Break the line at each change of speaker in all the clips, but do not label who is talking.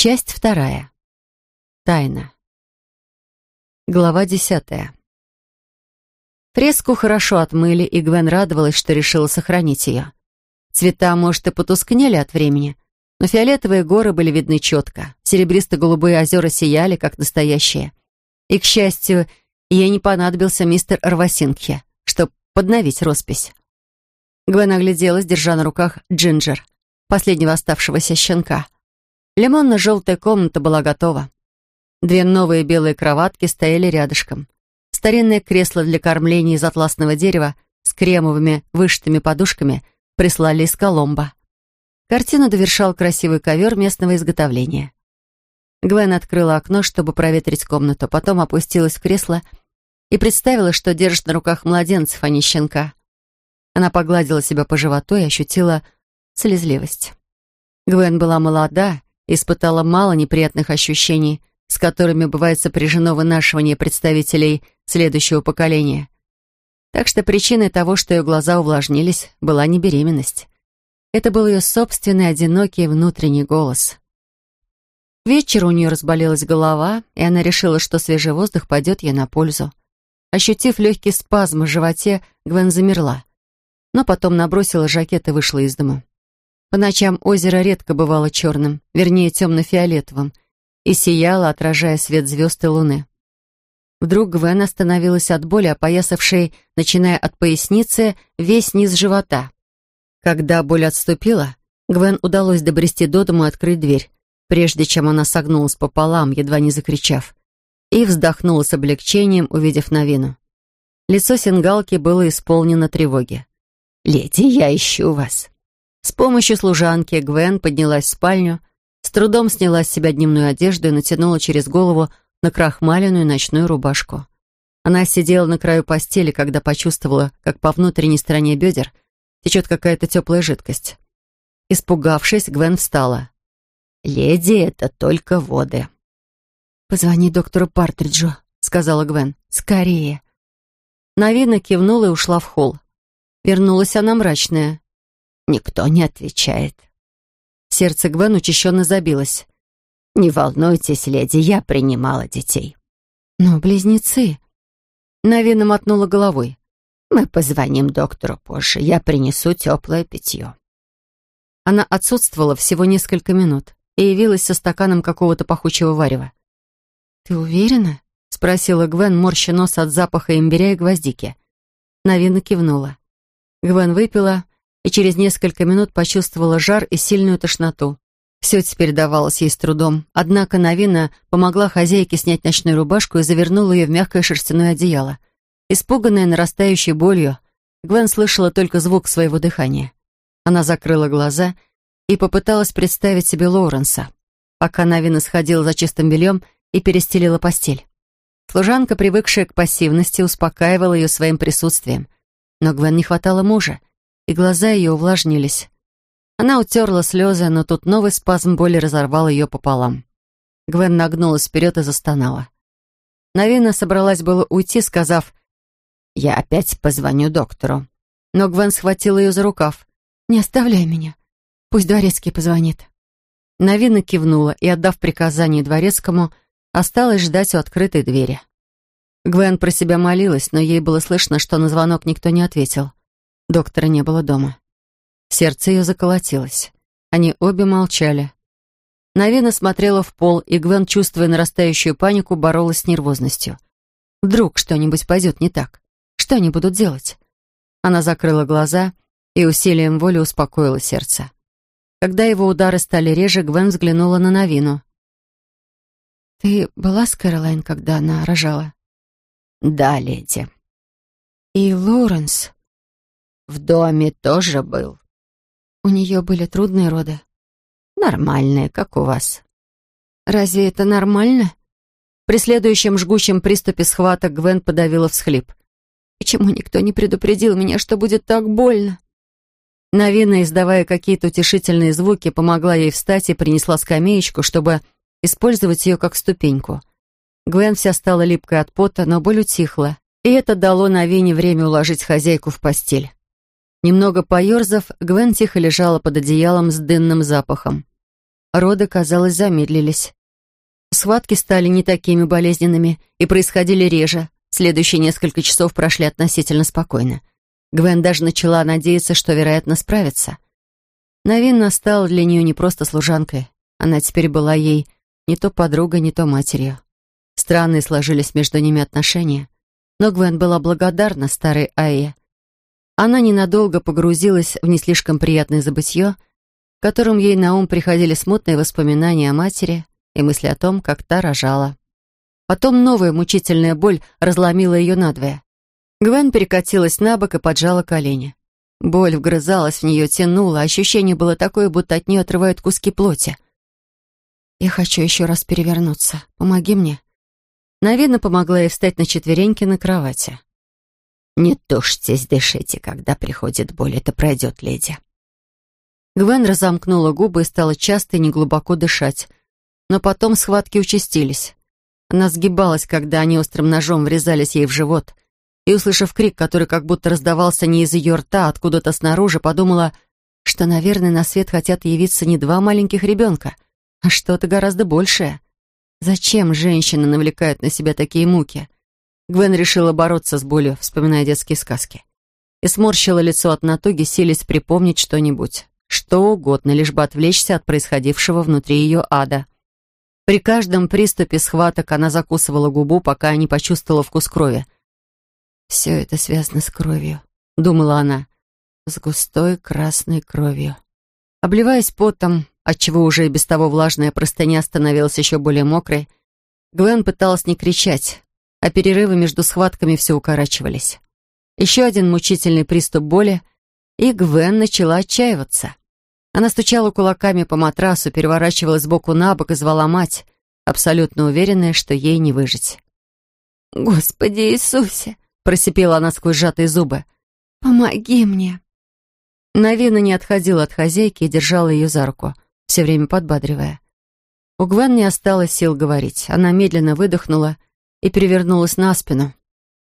Часть вторая. Тайна. Глава десятая. Фреску хорошо отмыли, и Гвен радовалась, что решила сохранить ее. Цвета, может, и потускнели от времени, но фиолетовые горы были видны четко, серебристо-голубые озера сияли, как настоящие. И, к счастью, ей не понадобился мистер Арвасингхе, чтобы подновить роспись. Гвен огляделась, держа на руках Джинджер, последнего оставшегося щенка — Лимонно-желтая комната была готова. Две новые белые кроватки стояли рядышком. Старинное кресло для кормления из атласного дерева с кремовыми вышитыми подушками прислали из Коломбо. Картину довершал красивый ковер местного изготовления. Гвен открыла окно, чтобы проветрить комнату, потом опустилась в кресло и представила, что держит на руках младенцев, а не щенка. Она погладила себя по животу и ощутила слезливость. Гвен была молода испытала мало неприятных ощущений, с которыми бывает сопряжено вынашивание представителей следующего поколения. Так что причиной того, что ее глаза увлажнились, была не беременность. Это был ее собственный одинокий внутренний голос. Вечер у нее разболелась голова, и она решила, что свежий воздух пойдет ей на пользу. Ощутив легкий спазм в животе, Гвен замерла. Но потом набросила жакет и вышла из дому. По ночам озеро редко бывало черным, вернее, темно-фиолетовым, и сияло, отражая свет звезд и луны. Вдруг Гвен остановилась от боли, опоясавшей, начиная от поясницы, весь низ живота. Когда боль отступила, Гвен удалось добрести до дому и открыть дверь, прежде чем она согнулась пополам, едва не закричав, и вздохнула с облегчением, увидев новину. Лицо сингалки было исполнено тревоги. «Леди, я ищу вас. С помощью служанки Гвен поднялась в спальню, с трудом сняла с себя дневную одежду и натянула через голову накрахмаленную ночную рубашку. Она сидела на краю постели, когда почувствовала, как по внутренней стороне бедер течет какая-то теплая жидкость. Испугавшись, Гвен встала. «Леди, это только воды». «Позвони доктору Партриджу», — сказала Гвен. «Скорее». Навина кивнула и ушла в холл. Вернулась она мрачная. Никто не отвечает. Сердце Гвен учащенно забилось. «Не волнуйтесь, леди, я принимала детей». «Но близнецы...» Навина мотнула головой. «Мы позвоним доктору позже. Я принесу теплое питье». Она отсутствовала всего несколько минут и явилась со стаканом какого-то пахучего варева. «Ты уверена?» — спросила Гвен, морща нос от запаха имбиря и гвоздики. Навина кивнула. Гвен выпила, и через несколько минут почувствовала жар и сильную тошноту. Все теперь давалось ей с трудом, однако Новина помогла хозяйке снять ночную рубашку и завернула ее в мягкое шерстяное одеяло. Испуганная нарастающей болью, Гвен слышала только звук своего дыхания. Она закрыла глаза и попыталась представить себе Лоуренса, пока Новина сходила за чистым бельем и перестелила постель. Служанка, привыкшая к пассивности, успокаивала ее своим присутствием. Но Гвен не хватало мужа, и глаза ее увлажнились. Она утерла слезы, но тут новый спазм боли разорвал ее пополам. Гвен нагнулась вперед и застонала. Навина собралась было уйти, сказав «Я опять позвоню доктору». Но Гвен схватила ее за рукав. «Не оставляй меня. Пусть дворецкий позвонит». Навина кивнула и, отдав приказание дворецкому, осталась ждать у открытой двери. Гвен про себя молилась, но ей было слышно, что на звонок никто не ответил. Доктора не было дома. Сердце ее заколотилось. Они обе молчали. Навина смотрела в пол, и Гвен, чувствуя нарастающую панику, боролась с нервозностью. Вдруг что-нибудь пойдет не так? Что они будут делать? Она закрыла глаза и усилием воли успокоила сердце. Когда его удары стали реже, Гвен взглянула на Навину. «Ты была с Кэролайн, когда она рожала?» «Да, леди». «И Лоуренс?» В доме тоже был. У нее были трудные роды? Нормальные, как у вас. Разве это нормально? При следующем жгучем приступе схваток Гвен подавила всхлип. Почему никто не предупредил меня, что будет так больно? Навина, издавая какие-то утешительные звуки, помогла ей встать и принесла скамеечку, чтобы использовать ее как ступеньку. Гвен вся стала липкой от пота, но боль утихла, и это дало Навине время уложить хозяйку в постель. Немного поерзав, Гвен тихо лежала под одеялом с дынным запахом. роды, казалось, замедлились. Схватки стали не такими болезненными и происходили реже. Следующие несколько часов прошли относительно спокойно. Гвен даже начала надеяться, что, вероятно, справится. Навинна стала для нее не просто служанкой. Она теперь была ей не то подругой, не то матерью. Странные сложились между ними отношения. Но Гвен была благодарна старой Айе. Она ненадолго погрузилась в не слишком приятное забытье, в котором ей на ум приходили смутные воспоминания о матери и мысли о том, как та рожала. Потом новая мучительная боль разломила ее надвое. Гвен перекатилась на бок и поджала колени. Боль вгрызалась в нее, тянула, ощущение было такое, будто от нее отрывают куски плоти. «Я хочу еще раз перевернуться. Помоги мне». Навина помогла ей встать на четвереньки на кровати.
«Не тушьтесь, дышите, когда приходит боль. Это пройдет, леди».
Гвен разомкнула губы и стала часто и неглубоко дышать. Но потом схватки участились. Она сгибалась, когда они острым ножом врезались ей в живот. И, услышав крик, который как будто раздавался не из ее рта, а откуда-то снаружи, подумала, что, наверное, на свет хотят явиться не два маленьких ребенка, а что-то гораздо большее. Зачем женщины навлекают на себя такие муки? Гвен решила бороться с болью, вспоминая детские сказки. И сморщила лицо от натуги, силясь припомнить что-нибудь. Что угодно, лишь бы отвлечься от происходившего внутри ее ада. При каждом приступе схваток она закусывала губу, пока не почувствовала вкус крови. «Все это связано с кровью», — думала она, — «с густой красной кровью». Обливаясь потом, отчего уже и без того влажная простыня становилась еще более мокрой, Гвен пыталась не кричать, а перерывы между схватками все укорачивались. Еще один мучительный приступ боли, и Гвен начала отчаиваться. Она стучала кулаками по матрасу, переворачивалась сбоку на бок и звала мать, абсолютно уверенная, что ей не выжить.
«Господи Иисусе!» — просипела она сквозь сжатые зубы. «Помоги мне!»
Навина не отходила от хозяйки и держала ее за руку, все время подбадривая. У Гвен не осталось сил говорить. Она медленно выдохнула и перевернулась на спину.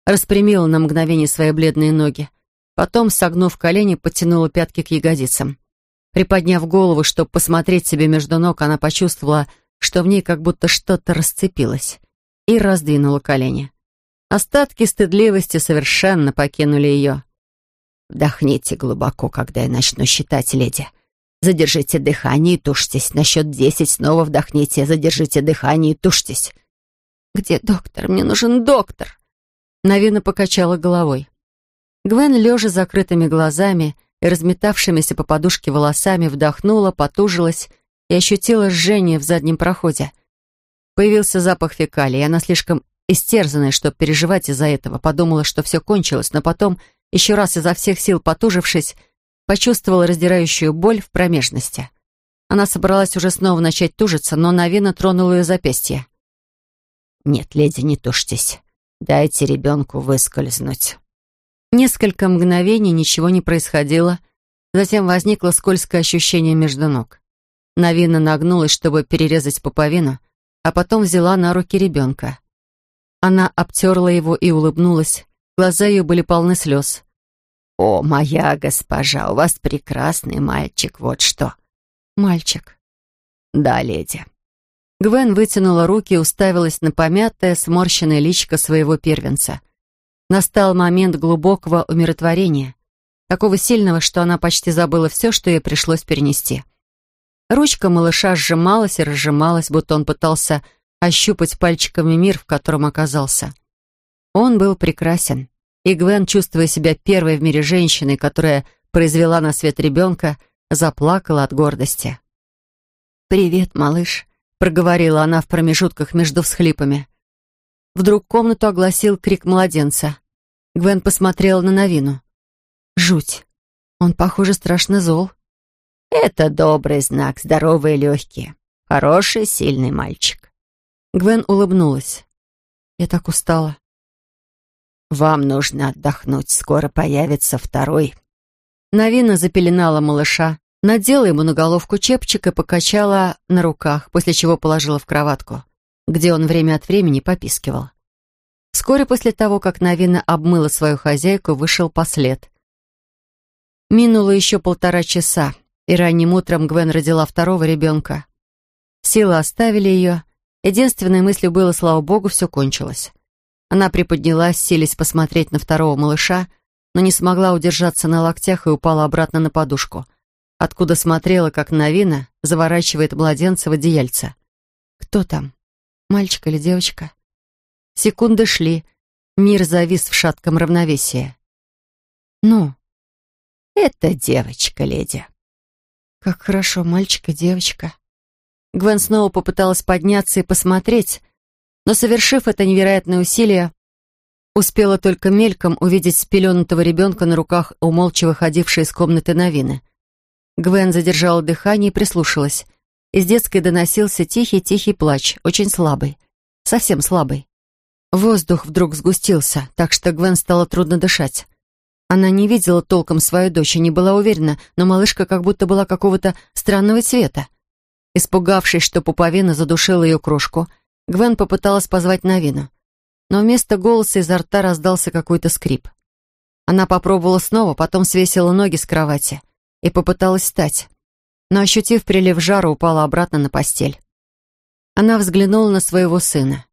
Распрямила на мгновение свои бледные ноги. Потом, согнув колени, подтянула пятки к ягодицам. Приподняв голову, чтобы посмотреть себе между ног, она почувствовала, что в ней как будто что-то расцепилось, и раздвинула колени. Остатки стыдливости совершенно покинули ее.
«Вдохните глубоко, когда я начну считать, леди. Задержите дыхание и тушьтесь. На счет десять снова вдохните, задержите дыхание и тушьтесь».
«Где доктор? Мне нужен доктор!»
Навина покачала головой. Гвен, лежа закрытыми глазами, и разметавшимися по подушке волосами вдохнула, потужилась и ощутила жжение в заднем проходе. Появился запах фекалий, и она слишком истерзанная, чтобы переживать из-за этого, подумала, что все кончилось, но потом, еще раз изо всех сил потужившись, почувствовала раздирающую боль в промежности. Она собралась уже снова начать тужиться, но Навина тронула ее запястье.
«Нет, леди, не тушьтесь. Дайте ребенку выскользнуть».
Несколько мгновений ничего не происходило. Затем возникло скользкое ощущение между ног. Навина нагнулась, чтобы перерезать пуповину, а потом взяла на руки ребенка. Она обтерла его и улыбнулась. Глаза ее были полны слез.
«О, моя госпожа, у вас прекрасный мальчик, вот что!»
«Мальчик?»
«Да, леди».
Гвен вытянула руки и уставилась на помятое, сморщенное личико своего первенца — Настал момент глубокого умиротворения, такого сильного, что она почти забыла все, что ей пришлось перенести. Ручка малыша сжималась и разжималась, будто он пытался ощупать пальчиками мир, в котором оказался. Он был прекрасен, и Гвен, чувствуя себя первой в мире женщиной, которая произвела на свет ребенка, заплакала от гордости. «Привет, малыш», — проговорила она в промежутках между всхлипами. Вдруг комнату огласил крик младенца. Гвен посмотрела на Новину. Жуть. Он, похоже, страшно зол.
Это добрый знак, здоровые легкие. Хороший, сильный мальчик.
Гвен улыбнулась. Я так устала.
Вам нужно отдохнуть, скоро появится второй.
Новина запеленала малыша, надела ему на головку чепчик и покачала на руках, после чего положила в кроватку, где он время от времени попискивал. Вскоре после того, как Новина обмыла свою хозяйку, вышел послед. Минуло еще полтора часа, и ранним утром Гвен родила второго ребенка. Силы оставили ее. Единственной мыслью было, слава богу, все кончилось. Она приподнялась, силясь посмотреть на второго малыша, но не смогла удержаться на локтях и упала обратно на подушку, откуда смотрела, как Новина заворачивает младенца в одеяльце. Кто там? Мальчик или девочка? Секунды шли. Мир завис в шатком равновесии. «Ну?» «Это девочка, леди». «Как хорошо, мальчик и девочка». Гвен снова попыталась подняться и посмотреть, но, совершив это невероятное усилие, успела только мельком увидеть спеленутого ребенка на руках у молча выходившей из комнаты Новины. Гвен задержала дыхание и прислушалась. Из детской доносился тихий-тихий плач, очень слабый, совсем слабый. Воздух вдруг сгустился, так что Гвен стало трудно дышать. Она не видела толком свою дочь и не была уверена, но малышка как будто была какого-то странного цвета. Испугавшись, что пуповина задушила ее крошку, Гвен попыталась позвать Новину. Но вместо голоса изо рта раздался какой-то скрип. Она попробовала снова, потом свесила ноги с кровати и попыталась встать. Но, ощутив прилив жара, упала обратно на постель. Она взглянула на своего сына.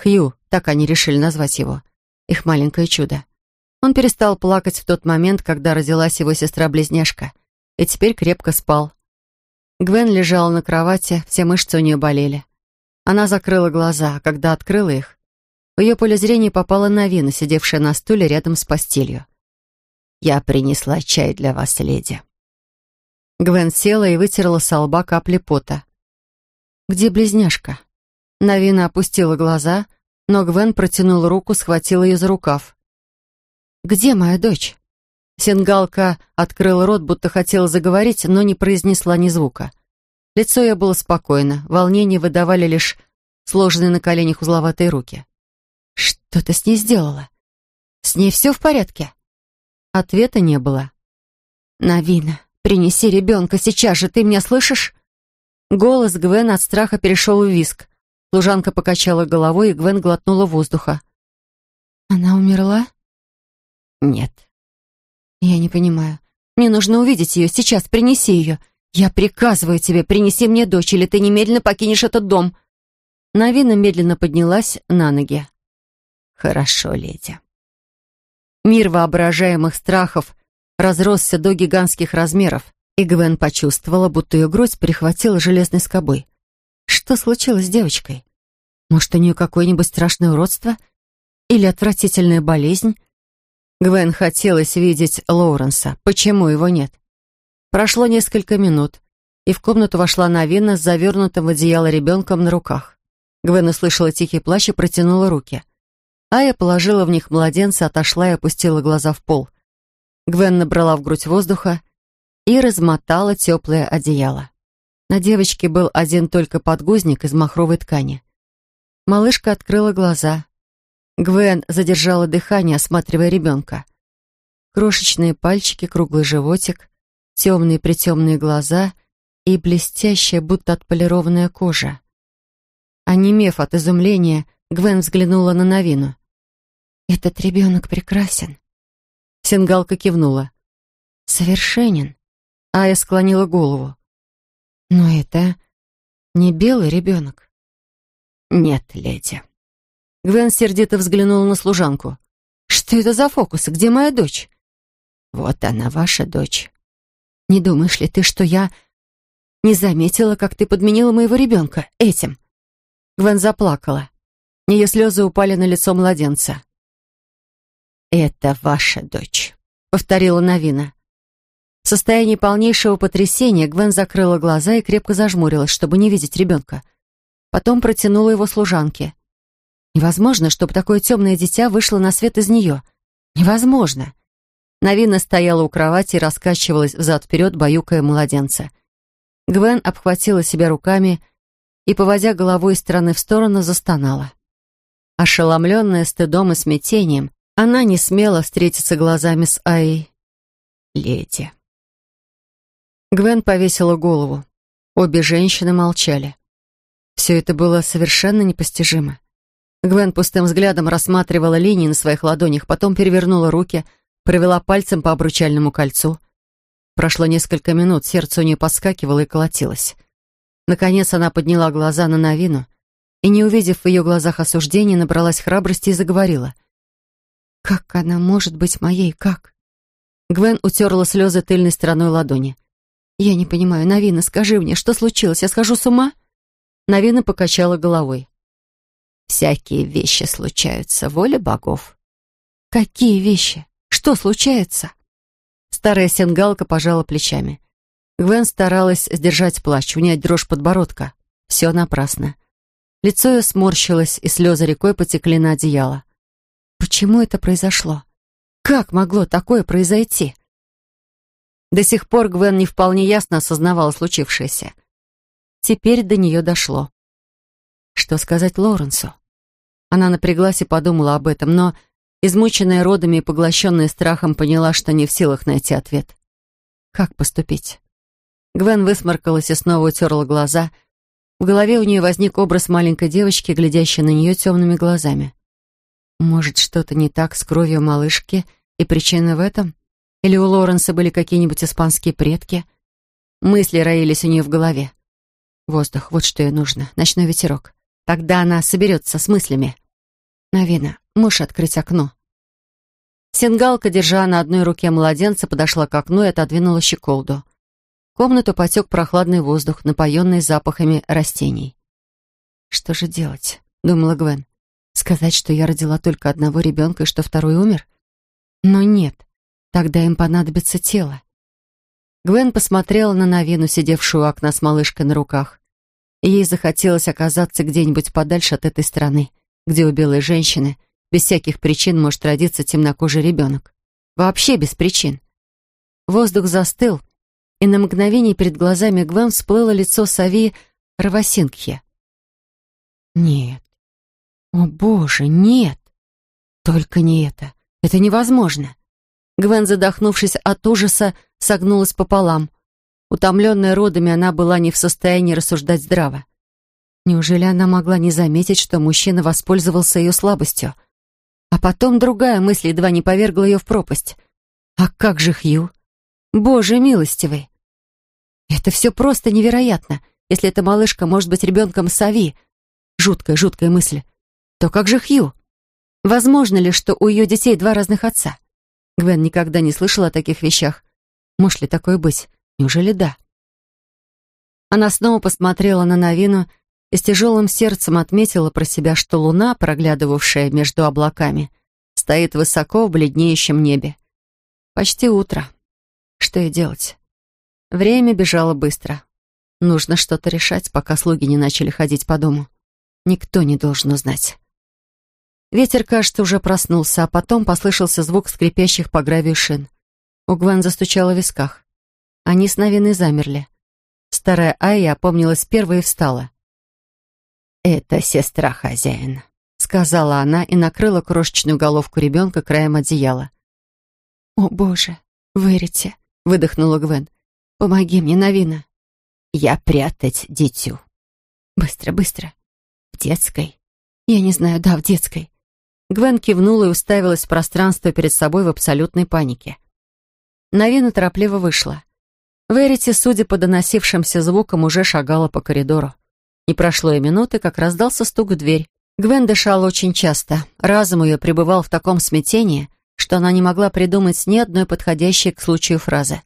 Хью, так они решили назвать его. Их маленькое чудо. Он перестал плакать в тот момент, когда родилась его сестра-близняшка, и теперь крепко спал. Гвен лежала на кровати, все мышцы у нее болели. Она закрыла глаза, а когда открыла их, в ее поле зрения попала Новина, сидевшая на стуле рядом с постелью. «Я принесла чай для вас, леди». Гвен села и вытерла со лба капли пота. «Где близняшка?» Новина опустила глаза, но Гвен протянула руку, схватила ее за рукав. «Где моя дочь?» Сингалка открыла рот, будто хотела заговорить, но не произнесла ни звука. Лицо ее было спокойно, волнение выдавали лишь сложенные на коленях узловатые руки. «Что ты с ней сделала? С ней все в порядке?» Ответа не было. «Навина, принеси ребенка сейчас же, ты меня слышишь?» Голос Гвен от страха перешел в виск. Служанка покачала головой, и Гвен глотнула воздуха. «Она умерла?» «Нет». «Я не понимаю. Мне нужно увидеть ее. Сейчас принеси ее. «Я приказываю тебе, принеси мне дочь, или ты немедленно покинешь этот дом!» Навина медленно поднялась на ноги. «Хорошо, леди». Мир воображаемых страхов разросся до гигантских размеров, и Гвен почувствовала, будто ее грудь перехватила железной скобой. Что случилось с девочкой? Может, у нее какое-нибудь страшное уродство? Или отвратительная болезнь? Гвен хотелось видеть Лоуренса. Почему его нет? Прошло несколько минут, и в комнату вошла Новина с завернутым в одеяло ребенком на руках. Гвен услышала тихий плач и протянула руки. Ая положила в них младенца, отошла и опустила глаза в пол. Гвен набрала в грудь воздуха и размотала теплое одеяло. На девочке был один только подгузник из махровой ткани. Малышка открыла глаза. Гвен задержала дыхание, осматривая ребенка. Крошечные пальчики, круглый животик, темные-притемные глаза и блестящая, будто отполированная кожа. Онемев от изумления, Гвен взглянула на Новину. «Этот ребенок прекрасен». Сингалка кивнула. «Совершенен». Ая склонила голову. «Но это не белый ребенок». «Нет, леди». Гвен сердито взглянула на служанку. «Что это за фокусы? Где моя дочь?» «Вот она, ваша дочь. Не думаешь ли ты, что я не заметила, как ты подменила моего ребенка этим?» Гвен заплакала. Ее слезы упали на лицо младенца. «Это ваша дочь», — повторила Новина. В состоянии полнейшего потрясения Гвен закрыла глаза и крепко зажмурилась, чтобы не видеть ребенка. Потом протянула его служанке. Невозможно, чтобы такое темное дитя вышло на свет из нее. Невозможно. Новина стояла у кровати и раскачивалась взад-вперед, баюкая младенца. Гвен обхватила себя руками и, поводя головой из стороны в сторону, застонала. Ошеломленная стыдом и смятением, она не смела встретиться глазами с Аей. «Леди». Гвен повесила голову. Обе женщины молчали. Все это было совершенно непостижимо. Гвен пустым взглядом рассматривала линии на своих ладонях, потом перевернула руки — провела пальцем по обручальному кольцу. Прошло несколько минут, сердце у нее подскакивало и колотилось. Наконец она подняла глаза на Новину и, не увидев в ее глазах осуждения, набралась храбрости и заговорила. «Как она может быть моей? Как?» Гвен утерла слезы тыльной стороной ладони. «Я не понимаю. Новина, скажи мне, что случилось? Я схожу с ума?» Новина покачала головой.
«Всякие вещи случаются, воля богов».
«Какие вещи? Что случается?» Старая сенгалка пожала плечами. Гвен старалась сдержать плач, унять дрожь подбородка. Все напрасно. Лицо ее сморщилось, и слезы рекой потекли на одеяло. Почему это произошло? Как могло такое произойти? До сих пор Гвен не вполне ясно осознавала случившееся. Теперь до нее дошло. Что сказать Лоренсу? Она напряглась и подумала об этом, но, измученная родами и поглощенная страхом, поняла, что не в силах найти ответ. Как поступить? Гвен высморкалась и снова утерла глаза. В голове у нее возник образ маленькой девочки, глядящей на нее темными глазами. Может, что-то не так с кровью малышки, и причина в этом? Или у Лоренса были какие-нибудь испанские предки? Мысли роились у нее в голове. Воздух, вот что ей нужно, ночной ветерок. Тогда она соберется с мыслями. Навина, можешь открыть окно? Сингалка, держа на одной руке младенца, подошла к окну и отодвинула щеколду. В комнату потек прохладный воздух, напоенный запахами растений. «Что же делать?» — думала Гвен. Сказать, что я родила только одного ребенка и что второй умер? Но нет, тогда им понадобится тело. Гвен посмотрела на Новину, сидевшую у окна с малышкой на руках. ей захотелось оказаться где-нибудь подальше от этой страны, где у белой женщины без всяких причин может родиться темнокожий ребенок. Вообще без причин. Воздух застыл, и на мгновение перед глазами Гвен всплыло лицо Сави Равасингхе. Нет, «О, боже, нет! Только не это! Это невозможно!» Гвен, задохнувшись от ужаса, согнулась пополам. Утомленная родами, она была не в состоянии рассуждать здраво. Неужели она могла не заметить, что мужчина воспользовался ее слабостью? А потом другая мысль едва не повергла ее в пропасть. «А как же Хью? Боже милостивый!» «Это все просто невероятно, если эта малышка может быть ребенком Сави!» Жуткая, жуткая мысль то как же Хью? Возможно ли, что у ее детей два разных отца? Гвен никогда не слышала о таких вещах. Может ли такое быть? Неужели да? Она снова посмотрела на Новину и с тяжелым сердцем отметила про себя, что луна, проглядывавшая между облаками, стоит высоко в бледнеющем небе. Почти утро. Что ей делать? Время бежало быстро. Нужно что-то решать, пока слуги не начали ходить по дому. Никто не должен узнать. Ветер, кажется, уже проснулся, а потом послышался звук скрипящих по гравию шин. У Гвен застучало в висках. Они с Новиной замерли. Старая Айя опомнилась первой и встала.
«Это сестра хозяина», —
сказала она и накрыла крошечную головку ребенка краем одеяла. «О, Боже, Верите!» — выдохнула Гвен. «Помоги мне, Новина!»
«Я прятать дитю».
«Быстро, быстро!»
«В детской?»
«Я не знаю, да, в детской. Гвен кивнула и уставилась в пространство перед собой в абсолютной панике. Навина торопливо вышла. Верити, судя по доносившимся звукам, уже шагала по коридору. Не прошло и минуты, как раздался стук в дверь. Гвен дышала очень часто. Разум ее пребывал в таком смятении, что она не могла придумать ни одной подходящей к случаю фразы.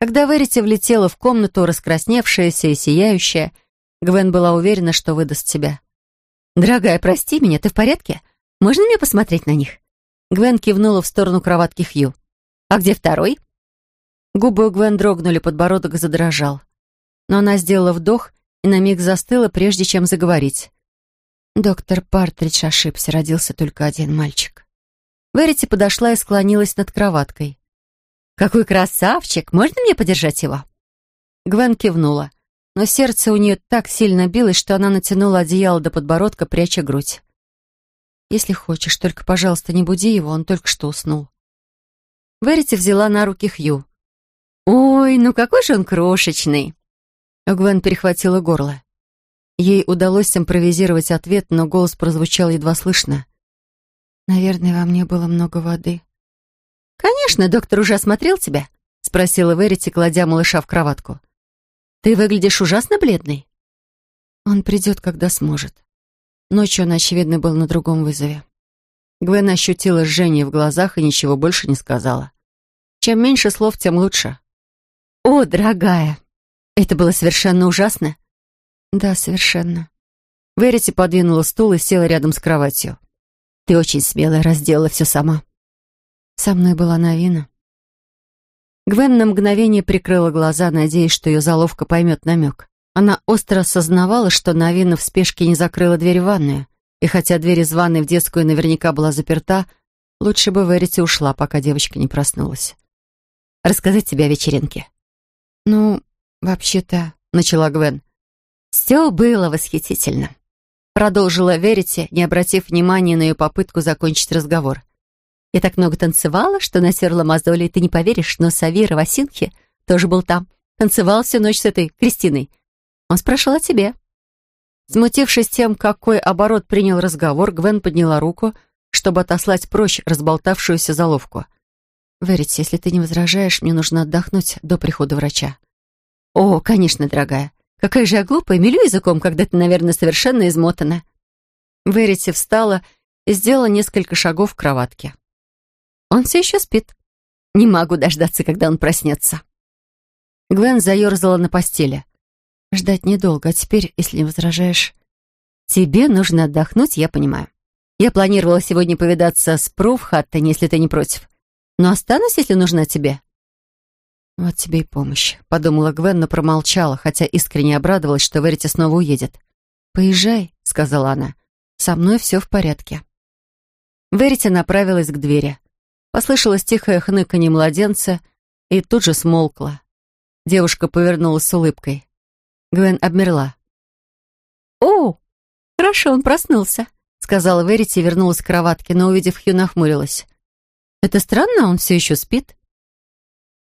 Когда Верити влетела в комнату, раскрасневшаяся и сияющая, Гвен была уверена, что выдаст себя. «Дорогая, прости меня, ты в порядке? Можно мне посмотреть на них?» Гвен кивнула в сторону кроватки Хью. «А где второй?» Губы у Гвен дрогнули, подбородок задрожал. Но она сделала вдох и на миг застыла, прежде чем заговорить. Доктор Партридж ошибся, родился только один мальчик. Верити подошла и склонилась над кроваткой. «Какой красавчик! Можно мне подержать его?» Гвен кивнула, но сердце у нее так сильно билось, что она натянула одеяло до подбородка, пряча грудь. Если хочешь, только, пожалуйста, не буди его, он только что уснул. Верити взяла на руки Хью. «Ой, ну какой же он крошечный!» Гвен перехватила горло. Ей удалось импровизировать ответ, но голос прозвучал едва слышно. «Наверное, во мне было много воды». «Конечно, доктор уже осмотрел тебя?» — спросила Верити, кладя малыша в кроватку. «Ты выглядишь ужасно бледной. Он придет, когда сможет. Ночью он, очевидно, был на другом вызове. Гвен ощутила жжение в глазах и ничего больше не сказала. Чем меньше слов, тем лучше.
«О, дорогая, это было совершенно ужасно».
«Да, совершенно». Верити подвинула стул и села рядом с кроватью.
«Ты очень смелая, разделала все сама».
Со мной была Новина. Гвен на мгновение прикрыла глаза, надеясь, что ее заловка поймет намек. Она остро осознавала, что Новина в спешке не закрыла дверь в ванную, и хотя дверь из ванной в детскую наверняка была заперта, лучше бы Верити ушла, пока девочка не проснулась.
«Рассказать тебе о вечеринке?»
«Ну, вообще-то...» — начала Гвен.
«Все было восхитительно», — продолжила Верити, не обратив внимания на ее попытку закончить разговор. Я так много танцевала, что натерла мозоли, ты не поверишь, но Савира Васинхи тоже был там. Танцевал всю ночь с этой Кристиной. Он спрашивал о тебе».
Смутившись тем, какой оборот принял разговор, Гвен подняла руку, чтобы отослать прочь разболтавшуюся заловку. «Верить, если ты не возражаешь, мне нужно отдохнуть до прихода врача».
«О, конечно, дорогая. Какая же я глупая, мелю языком, когда ты, наверное, совершенно измотана».
Верити встала и сделала несколько шагов к кроватке.
Он все еще спит. Не могу дождаться, когда он проснется.
Гвен заерзала на постели. Ждать недолго, а теперь, если не возражаешь...
Тебе нужно отдохнуть, я понимаю. Я планировала сегодня повидаться с Пру если ты не против. Но останусь, если нужна тебе.
Вот тебе и помощь, подумала Гвен, но промолчала, хотя искренне обрадовалась, что Верите снова уедет. «Поезжай», — сказала она. «Со мной все в порядке». Верите направилась к двери. Послышалось тихое хныканье младенца и тут же смолкло. Девушка повернулась с улыбкой. Гвен обмерла.
«О, хорошо, он проснулся», — сказала Верити и вернулась к кроватке, но, увидев Хью, нахмурилась. «Это странно, он все еще спит?»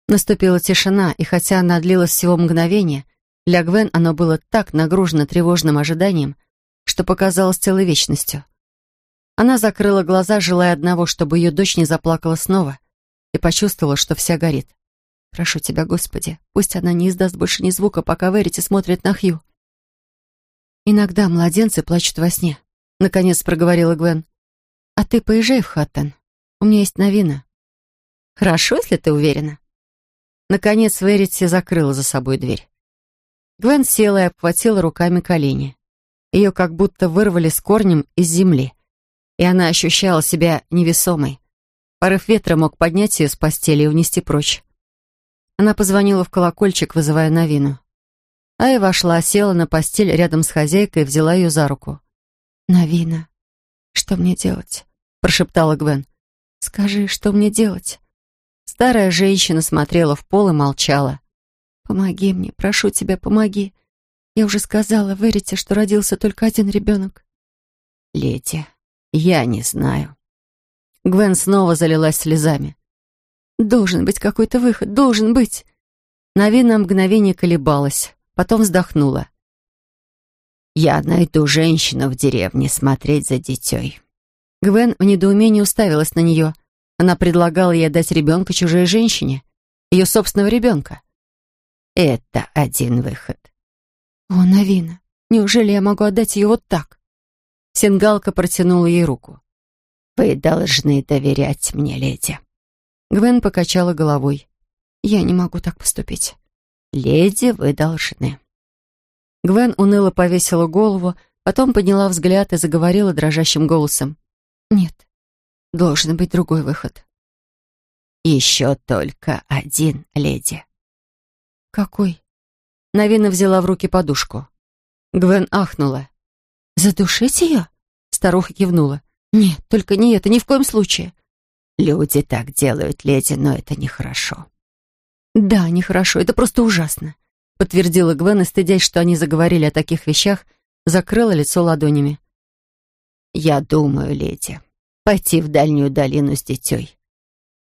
Наступила тишина, и хотя она длилась всего мгновение, для Гвен оно было так нагружено тревожным ожиданием, что показалось целой вечностью. Она закрыла глаза, желая одного, чтобы ее дочь не заплакала снова, и почувствовала, что вся горит. «Прошу тебя, Господи, пусть она не издаст больше ни звука, пока Верити смотрит на Хью». «Иногда младенцы плачут во сне», — наконец проговорила Гвен. «А ты поезжай в Хаттон. У меня есть новина».
«Хорошо, если ты уверена».
Наконец Верити закрыла за собой дверь. Гвен села и обхватила руками колени. Ее как будто вырвали с корнем из земли и она ощущала себя невесомой. Порыв ветра мог поднять ее с постели и унести прочь. Она позвонила в колокольчик, вызывая Новину. Ая вошла, села на постель рядом с хозяйкой и взяла ее за руку. «Новина, что мне делать?» — прошептала Гвен. «Скажи, что мне делать?» Старая женщина смотрела в пол и молчала. «Помоги мне, прошу тебя, помоги. Я уже сказала Верите, что родился только один ребенок».
«Леди, «Я не знаю».
Гвен снова залилась слезами. «Должен быть какой-то выход, должен быть!» Нави на мгновение колебалась, потом вздохнула.
«Я найду женщину в деревне смотреть за детей».
Гвен в недоумении уставилась на нее. Она предлагала ей отдать ребенка чужой женщине, ее собственного ребенка.
«Это один выход».
«О, Навина, неужели я могу отдать ее вот так?» Сингалка протянула ей руку.
«Вы должны доверять мне, леди».
Гвен покачала головой. «Я не могу так поступить».
«Леди, вы должны».
Гвен уныло повесила голову, потом подняла взгляд и заговорила дрожащим голосом. «Нет, должен быть другой выход».
«Еще только один, леди».
«Какой?» Навина взяла в руки подушку. Гвен ахнула. «Задушить ее?» Старуха кивнула. «Нет, только не это, ни в коем случае».
«Люди так делают, леди, но это нехорошо».
«Да, нехорошо, это просто ужасно», подтвердила Гвен, и, стыдясь, что они заговорили о таких вещах, закрыла лицо ладонями.
«Я думаю, леди, пойти в дальнюю долину с детей.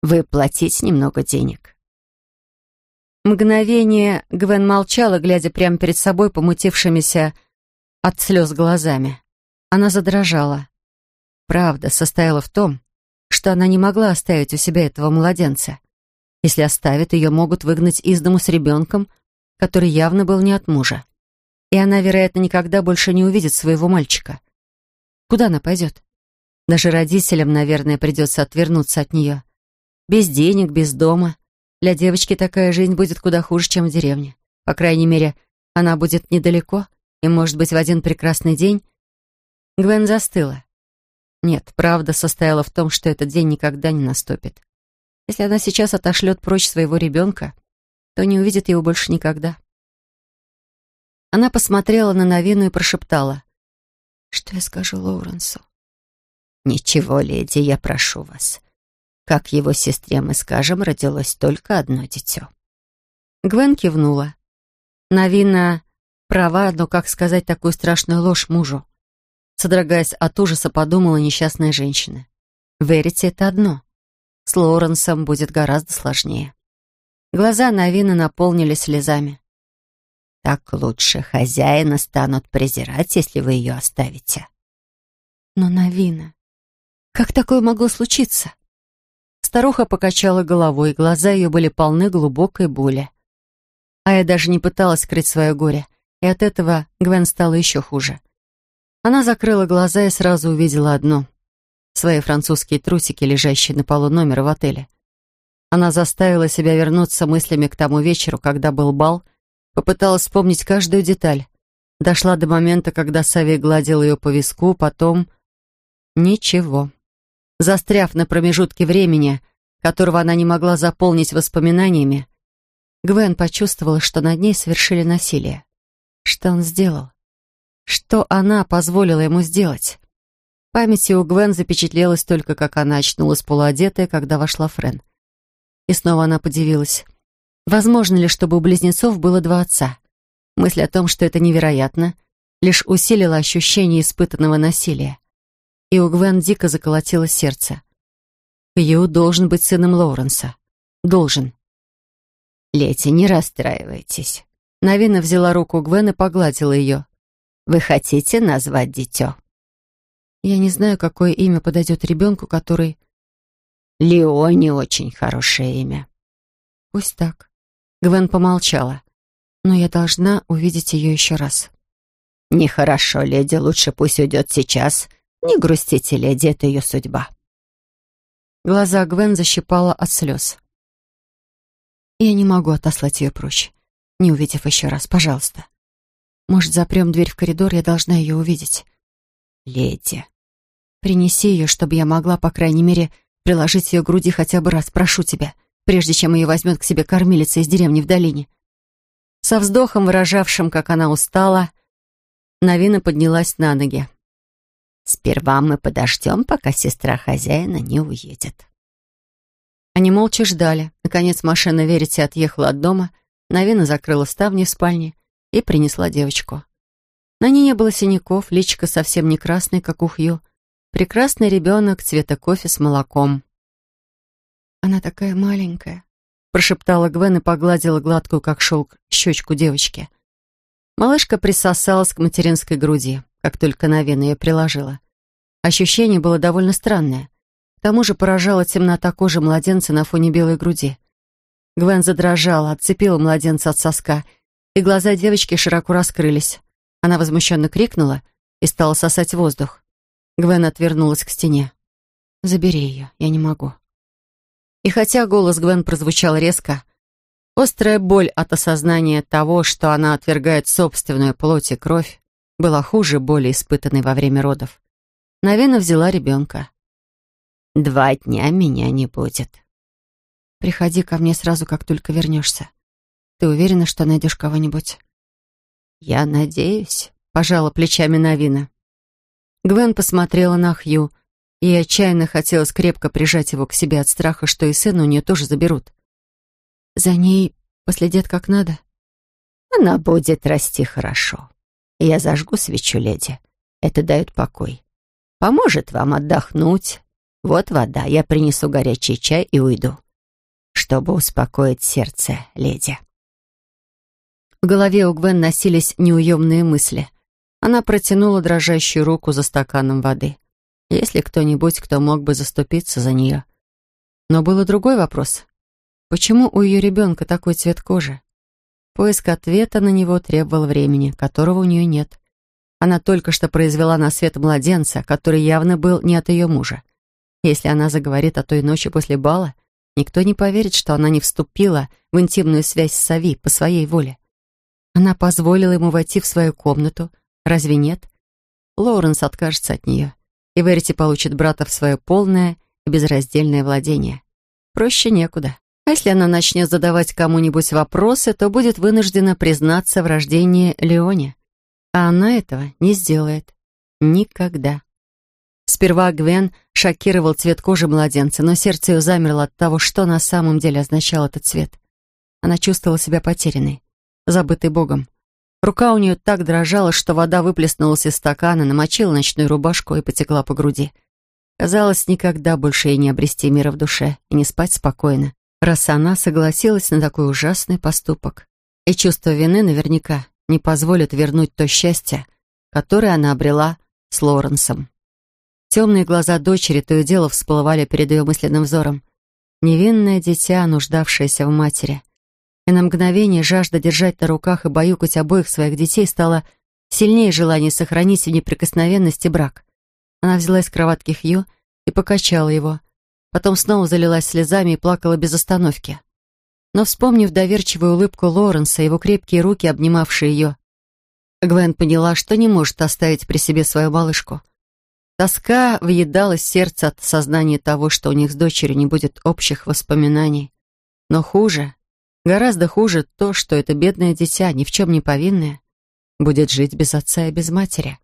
Вы платить немного денег».
Мгновение Гвен молчала, глядя прямо перед собой помутившимися от слез глазами. Она задрожала. Правда состояла в том, что она не могла оставить у себя этого младенца. Если оставит, ее могут выгнать из дому с ребенком, который явно был не от мужа. И она, вероятно, никогда больше не увидит своего мальчика. Куда она пойдет? Даже родителям, наверное, придется отвернуться от нее. Без денег, без дома. Для девочки такая жизнь будет куда хуже, чем в деревне. По крайней мере, она будет недалеко, и, может быть, в один прекрасный день... Гвен застыла. Нет, правда состояла в том, что этот день никогда не наступит. Если она сейчас отошлет прочь своего ребенка, то не увидит его больше никогда. Она посмотрела на Новину и прошептала. «Что я скажу Лоуренсу?»
«Ничего, леди, я прошу вас. Как его сестре мы скажем, родилось только одно дитё».
Гвен кивнула. Новина права, но как сказать такую страшную ложь мужу? Содрогаясь от ужаса, подумала несчастная женщина. Верите это одно. С Лоуренсом будет гораздо сложнее. Глаза Новины наполнились слезами.
«Так лучше хозяина станут презирать, если вы ее оставите».
«Но Новина, как такое могло случиться?» Старуха покачала головой, глаза ее были полны глубокой боли. А я даже не пыталась скрыть свое горе, и от этого Гвен стало еще хуже. Она закрыла глаза и сразу увидела одно — свои французские трусики, лежащие на полу номера в отеле. Она заставила себя вернуться мыслями к тому вечеру, когда был бал, попыталась вспомнить каждую деталь. Дошла до момента, когда Сави гладил ее по виску, потом... Ничего. Застряв на промежутке времени, которого она не могла заполнить воспоминаниями, Гвен почувствовала, что над ней совершили насилие. Что он сделал? Что она позволила ему сделать? В памяти у Гвен запечатлелось только, как она очнулась полуодетая, когда вошла Френ. И снова она подивилась. Возможно ли, чтобы у близнецов было два отца? Мысль о том, что это невероятно, лишь усилила ощущение испытанного насилия. И у Гвен дико заколотилось сердце. Хью должен быть сыном Лоуренса. Должен.
«Лети, не расстраивайтесь».
Навина взяла руку Гвен и погладила ее.
«Вы хотите назвать дитё?»
«Я не знаю, какое имя подойдет ребенку, который...»
«Леони очень хорошее имя».
«Пусть так». Гвен помолчала. «Но я должна увидеть ее еще раз».
«Нехорошо, леди, лучше пусть уйдет сейчас. Не грустите, леди, это ее судьба».
Глаза Гвен защипала от слез. «Я не могу отослать ее прочь, не увидев еще раз, пожалуйста. Может, запрем дверь в коридор, я должна ее увидеть».
«Леди».
«Принеси ее, чтобы я могла, по крайней мере, приложить ее к груди хотя бы раз, прошу тебя прежде чем ее возьмет к себе кормилица из деревни в долине. Со вздохом, выражавшим, как она устала, Новина поднялась на ноги.
«Сперва мы подождем, пока сестра хозяина не уедет».
Они молча ждали. Наконец машина Верити отъехала от дома, Новина закрыла ставни в спальне и принесла девочку. На ней не было синяков, личико совсем не красное, как у Хью. Прекрасный ребенок цвета кофе с молоком. «Она такая маленькая», — прошептала Гвен и погладила гладкую, как шелк, щечку девочки. Малышка присосалась к материнской груди, как только Навина ее приложила. Ощущение было довольно странное. К тому же поражала темнота кожи младенца на фоне белой груди. Гвен задрожала, отцепила младенца от соска, и глаза девочки широко раскрылись. Она возмущенно крикнула и стала сосать воздух. Гвен отвернулась к стене. «Забери ее, я не могу». И хотя голос Гвен прозвучал резко, острая боль от осознания того, что она отвергает собственную плоть и кровь, была хуже боли, испытанной во время родов. Навина взяла ребенка.
«Два дня меня не будет».
«Приходи ко мне сразу, как только вернешься. Ты уверена, что найдешь кого-нибудь?»
«Я надеюсь», —
пожала плечами Навина. Гвен посмотрела на Хью, Ей отчаянно хотелось крепко прижать его к себе от страха, что и сына у нее тоже заберут. За ней последят как надо.
Она будет расти хорошо. Я зажгу свечу, леди. Это дает покой. Поможет вам отдохнуть. Вот вода, я принесу горячий чай и уйду. Чтобы успокоить сердце, леди.
В голове у Гвен носились неуемные мысли. Она протянула дрожащую руку за стаканом воды. Есть ли кто-нибудь, кто мог бы заступиться за нее? Но был и другой вопрос. Почему у ее ребенка такой цвет кожи? Поиск ответа на него требовал времени, которого у нее нет. Она только что произвела на свет младенца, который явно был не от ее мужа. Если она заговорит о той ночи после бала, никто не поверит, что она не вступила в интимную связь с Сави по своей воле. Она позволила ему войти в свою комнату, разве нет? Лоуренс откажется от нее, и Верити получит брата в свое полное и безраздельное владение. Проще некуда. А если она начнет задавать кому-нибудь вопросы, то будет вынуждена признаться в рождении Леоне. А она этого не сделает. Никогда. Сперва Гвен шокировал цвет кожи младенца, но сердце ее замерло от того, что на самом деле означал этот цвет. Она чувствовала себя потерянной, забытой Богом. Рука у нее так дрожала, что вода выплеснулась из стакана, намочила ночную рубашку и потекла по груди. Казалось, никогда больше ей не обрести мира в душе и не спать спокойно раз она согласилась на такой ужасный поступок. И чувство вины наверняка не позволит вернуть то счастье, которое она обрела с Лоренсом. Темные глаза дочери то и дело всплывали перед ее мысленным взором. Невинное дитя, нуждавшееся в матери. И на мгновение жажда держать на руках и баюкать обоих своих детей стала сильнее желания сохранить в неприкосновенности брак. Она взяла из кроватки Хью и покачала его — Потом снова залилась слезами и плакала без остановки. Но, вспомнив доверчивую улыбку Лоренса, его крепкие руки, обнимавшие ее, Гвен поняла, что не может оставить при себе свою малышку. Тоска въедалась в сердце от сознания того, что у них с дочерью не будет общих воспоминаний. Но хуже, гораздо хуже то, что это бедное дитя, ни в чем не повинное, будет жить без отца и без матери.